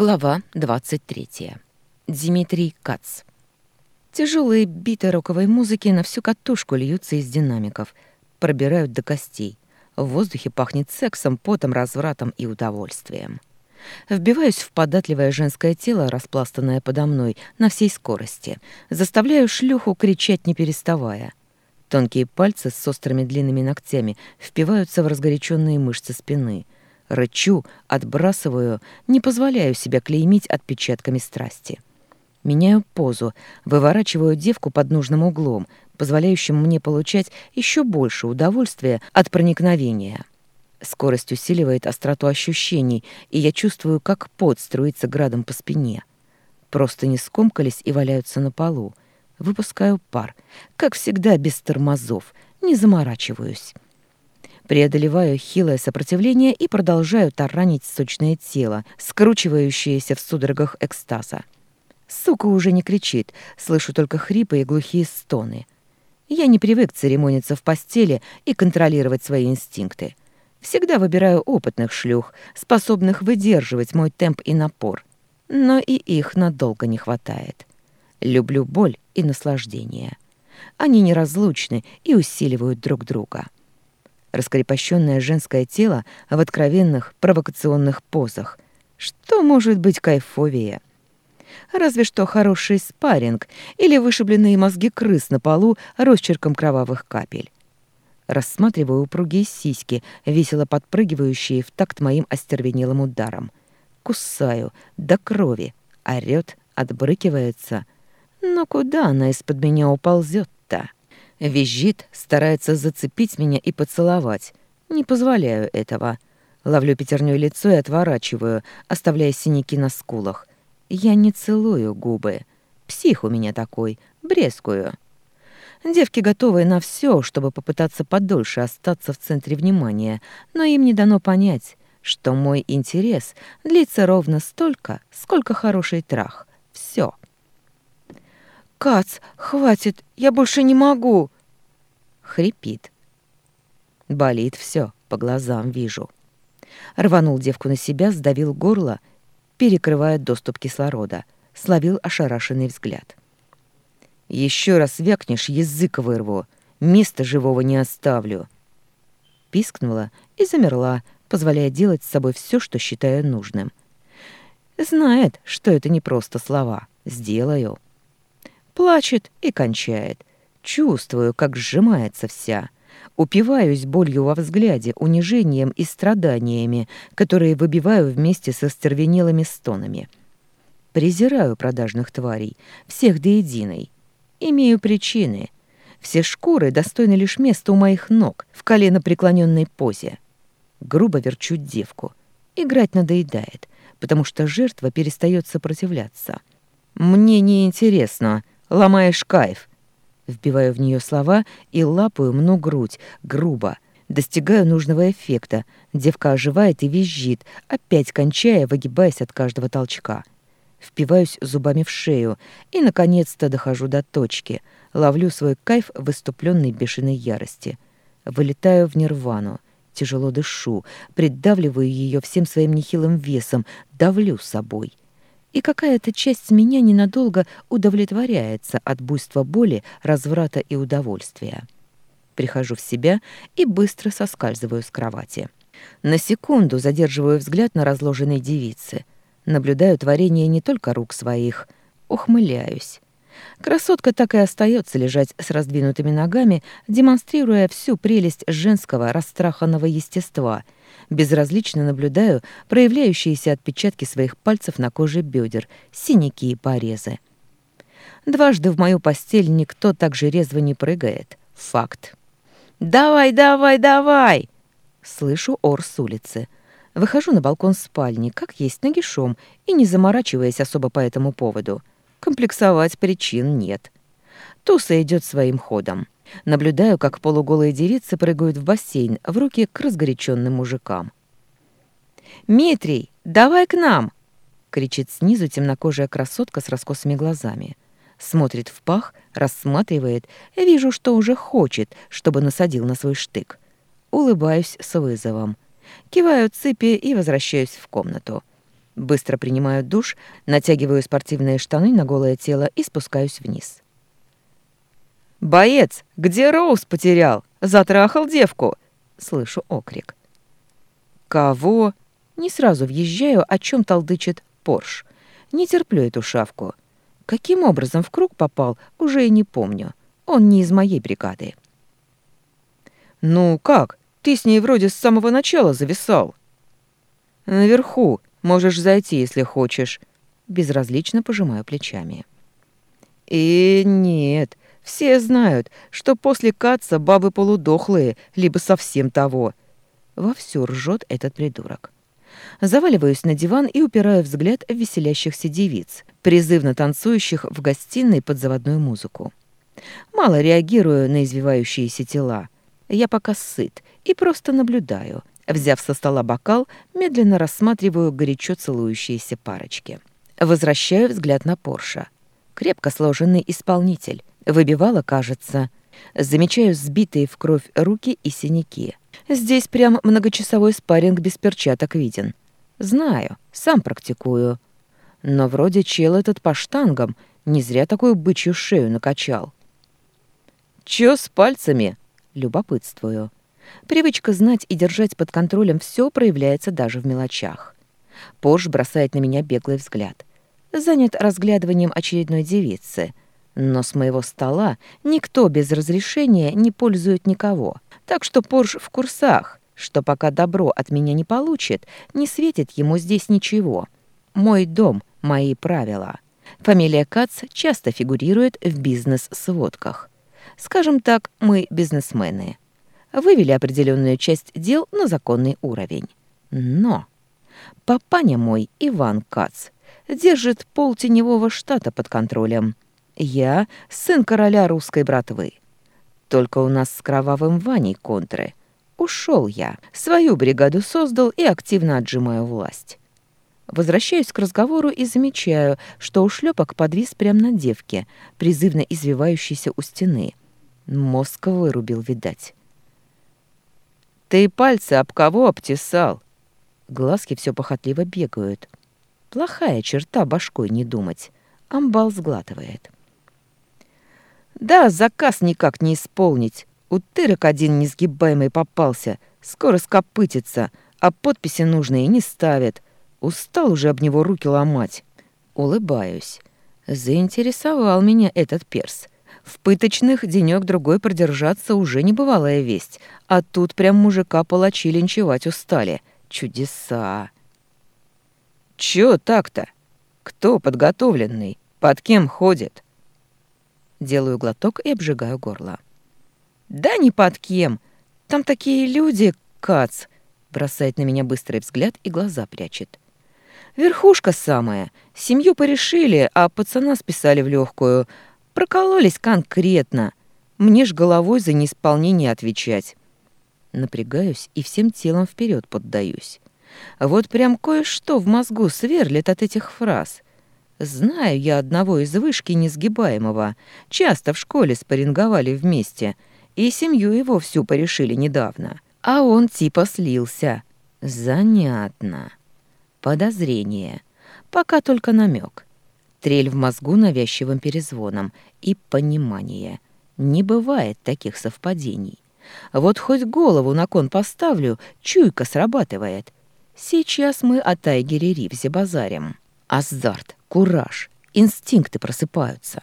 Глава 23. Дмитрий Кац. Тяжелые биты роковой музыки на всю катушку льются из динамиков, пробирают до костей. В воздухе пахнет сексом, потом, развратом и удовольствием. Вбиваюсь в податливое женское тело, распластанное подо мной, на всей скорости. Заставляю шлюху кричать, не переставая. Тонкие пальцы с острыми длинными ногтями впиваются в разгоряченные мышцы спины — Рычу, отбрасываю, не позволяю себя клеймить отпечатками страсти. Меняю позу, выворачиваю девку под нужным углом, позволяющим мне получать еще больше удовольствия от проникновения. Скорость усиливает остроту ощущений, и я чувствую, как пот струится градом по спине. Просто не скомкались и валяются на полу. Выпускаю пар. Как всегда, без тормозов. Не заморачиваюсь. Преодолеваю хилое сопротивление и продолжаю таранить сочное тело, скручивающееся в судорогах экстаза. Сука уже не кричит, слышу только хрипы и глухие стоны. Я не привык церемониться в постели и контролировать свои инстинкты. Всегда выбираю опытных шлюх, способных выдерживать мой темп и напор. Но и их надолго не хватает. Люблю боль и наслаждение. Они неразлучны и усиливают друг друга раскрепощенное женское тело в откровенных провокационных позах. Что может быть кайфовее? Разве что хороший спарринг или вышибленные мозги крыс на полу росчерком кровавых капель. Рассматриваю упругие сиськи, весело подпрыгивающие в такт моим остервенелым ударом. Кусаю до крови, орёт, отбрыкивается. Но куда она из-под меня уползет-то? Визжит, старается зацепить меня и поцеловать. Не позволяю этого. Ловлю пятернёй лицо и отворачиваю, оставляя синяки на скулах. Я не целую губы. Псих у меня такой, брезгую. Девки готовы на все, чтобы попытаться подольше остаться в центре внимания, но им не дано понять, что мой интерес длится ровно столько, сколько хороший трах. Все. «Кац, хватит, я больше не могу!» Хрипит. Болит все, по глазам вижу. Рванул девку на себя, сдавил горло, перекрывая доступ кислорода, словил ошарашенный взгляд. Еще раз вякнешь, язык вырву, места живого не оставлю. Пискнула и замерла, позволяя делать с собой все, что считаю нужным. Знает, что это не просто слова. Сделаю плачет и кончает. Чувствую, как сжимается вся. Упиваюсь болью во взгляде, унижением и страданиями, которые выбиваю вместе со стервенелыми стонами. Презираю продажных тварей, всех до единой. Имею причины. Все шкуры достойны лишь места у моих ног, в колено преклоненной позе. Грубо верчу девку. Играть надоедает, потому что жертва перестает сопротивляться. Мне не интересно, Ломаешь кайф. Вбиваю в нее слова и лапаю мну грудь, грубо. Достигаю нужного эффекта. Девка оживает и визжит, опять кончая, выгибаясь от каждого толчка. Впиваюсь зубами в шею и, наконец-то, дохожу до точки. Ловлю свой кайф в выступленной бешеной ярости. Вылетаю в нирвану. Тяжело дышу, придавливаю ее всем своим нехилым весом, давлю собой — и какая-то часть меня ненадолго удовлетворяется от буйства боли, разврата и удовольствия. Прихожу в себя и быстро соскальзываю с кровати. На секунду задерживаю взгляд на разложенной девице. Наблюдаю творение не только рук своих. Ухмыляюсь. Красотка так и остается лежать с раздвинутыми ногами, демонстрируя всю прелесть женского растраханного естества — Безразлично наблюдаю проявляющиеся отпечатки своих пальцев на коже бедер, синяки и порезы. Дважды в мою постель никто так же резво не прыгает. Факт. «Давай, давай, давай!» Слышу ор с улицы. Выхожу на балкон спальни, как есть нагишом, и не заморачиваясь особо по этому поводу. Комплексовать причин нет. Туса идет своим ходом. Наблюдаю, как полуголые девицы прыгают в бассейн в руки к разгоряченным мужикам. «Митрий, давай к нам!» — кричит снизу темнокожая красотка с раскосыми глазами. Смотрит в пах, рассматривает, вижу, что уже хочет, чтобы насадил на свой штык. Улыбаюсь с вызовом. Киваю цепи и возвращаюсь в комнату. Быстро принимаю душ, натягиваю спортивные штаны на голое тело и спускаюсь вниз. «Боец, где Роуз потерял? Затрахал девку!» Слышу окрик. «Кого?» Не сразу въезжаю, о чем толдычит Порш. Не терплю эту шавку. Каким образом в круг попал, уже и не помню. Он не из моей бригады. «Ну как? Ты с ней вроде с самого начала зависал». «Наверху. Можешь зайти, если хочешь». Безразлично пожимаю плечами. «И нет, все знают, что после каца бабы полудохлые, либо совсем того». Вовсю ржет этот придурок. Заваливаюсь на диван и упираю взгляд в веселящихся девиц, призывно танцующих в гостиной под заводную музыку. Мало реагирую на извивающиеся тела. Я пока сыт и просто наблюдаю. Взяв со стола бокал, медленно рассматриваю горячо целующиеся парочки. Возвращаю взгляд на Порша. Крепко сложенный исполнитель. Выбивала, кажется. Замечаю сбитые в кровь руки и синяки. Здесь прям многочасовой спарринг без перчаток виден. Знаю, сам практикую. Но вроде чел этот по штангам не зря такую бычью шею накачал. «Чё с пальцами?» Любопытствую. Привычка знать и держать под контролем все проявляется даже в мелочах. Порш бросает на меня беглый взгляд. Занят разглядыванием очередной девицы. Но с моего стола никто без разрешения не пользует никого. Так что Порш в курсах, что пока добро от меня не получит, не светит ему здесь ничего. Мой дом, мои правила. Фамилия Кац часто фигурирует в бизнес-сводках. Скажем так, мы бизнесмены. Вывели определенную часть дел на законный уровень. Но папаня мой, Иван Кац, держит пол теневого штата под контролем. Я сын короля русской братвы. Только у нас с кровавым Ваней контры. Ушел я, свою бригаду создал и активно отжимаю власть. Возвращаюсь к разговору и замечаю, что ушлепок подвис прямо на девке, призывно извивающейся у стены — Мозг вырубил, видать. «Ты пальцы об кого обтесал?» Глазки все похотливо бегают. Плохая черта башкой не думать. Амбал сглатывает. «Да, заказ никак не исполнить. Утырок один несгибаемый попался. Скоро скопытится, а подписи нужные не ставят. Устал уже об него руки ломать». Улыбаюсь. Заинтересовал меня этот перс. В пыточных денёк-другой продержаться уже небывалая весть, а тут прям мужика-палачи линчевать устали. Чудеса! Чё так-то? Кто подготовленный? Под кем ходит? Делаю глоток и обжигаю горло. Да не под кем. Там такие люди, кац. Бросает на меня быстрый взгляд и глаза прячет. Верхушка самая. Семью порешили, а пацана списали в легкую — Прокололись конкретно. Мне ж головой за неисполнение отвечать. Напрягаюсь и всем телом вперед поддаюсь. Вот прям кое-что в мозгу сверлит от этих фраз. Знаю я одного из вышки несгибаемого. Часто в школе спарринговали вместе, и семью его всю порешили недавно. А он типа слился. Занятно. Подозрение. Пока только намек. Трель в мозгу навязчивым перезвоном и понимание. Не бывает таких совпадений. Вот хоть голову на кон поставлю, чуйка срабатывает. Сейчас мы о Тайгере Ривзе базарим. Азарт, кураж, инстинкты просыпаются.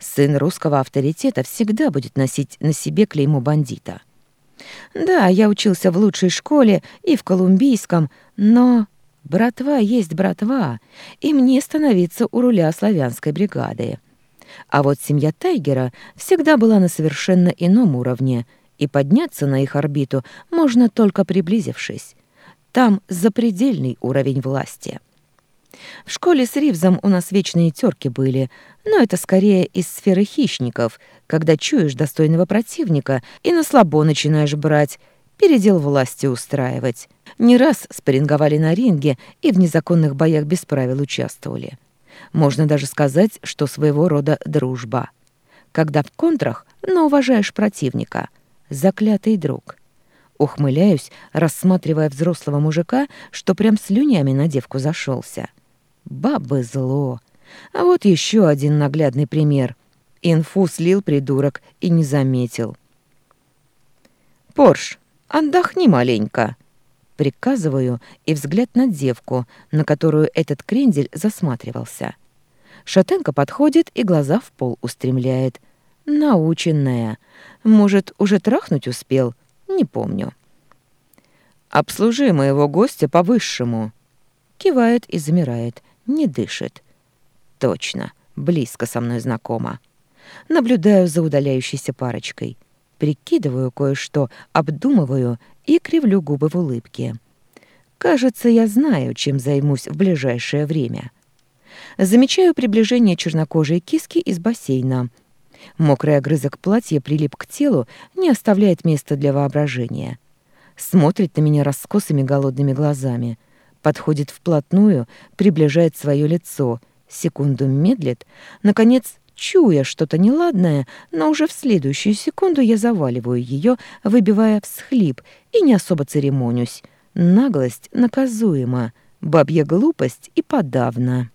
Сын русского авторитета всегда будет носить на себе клеймо бандита. Да, я учился в лучшей школе и в колумбийском, но Братва есть братва, и мне становиться у руля славянской бригады. А вот семья Тайгера всегда была на совершенно ином уровне, и подняться на их орбиту можно только приблизившись. Там запредельный уровень власти. В школе с Ривзом у нас вечные терки были, но это скорее из сферы хищников, когда чуешь достойного противника и на слабо начинаешь брать, передел власти устраивать. Не раз спарринговали на ринге и в незаконных боях без правил участвовали. Можно даже сказать, что своего рода дружба. Когда в контрах, но уважаешь противника. Заклятый друг. Ухмыляюсь, рассматривая взрослого мужика, что прям слюнями на девку зашелся. Бабы зло. А вот еще один наглядный пример. Инфу слил придурок и не заметил. «Порш, отдохни маленько!» Приказываю, и взгляд на девку, на которую этот крендель засматривался. Шатенка подходит и глаза в пол устремляет. Наученная. Может, уже трахнуть успел? Не помню. «Обслужи моего гостя по-высшему». Кивает и замирает, не дышит. Точно, близко со мной знакома. Наблюдаю за удаляющейся парочкой. Прикидываю кое-что, обдумываю и кривлю губы в улыбке. Кажется, я знаю, чем займусь в ближайшее время. Замечаю приближение чернокожей киски из бассейна. Мокрый огрызок платья прилип к телу, не оставляет места для воображения. Смотрит на меня раскосыми голодными глазами. Подходит вплотную, приближает свое лицо. Секунду медлит. Наконец, чуя что-то неладное, но уже в следующую секунду я заваливаю ее, выбивая всхлип, и не особо церемонюсь. Наглость наказуема, бабья глупость и подавно.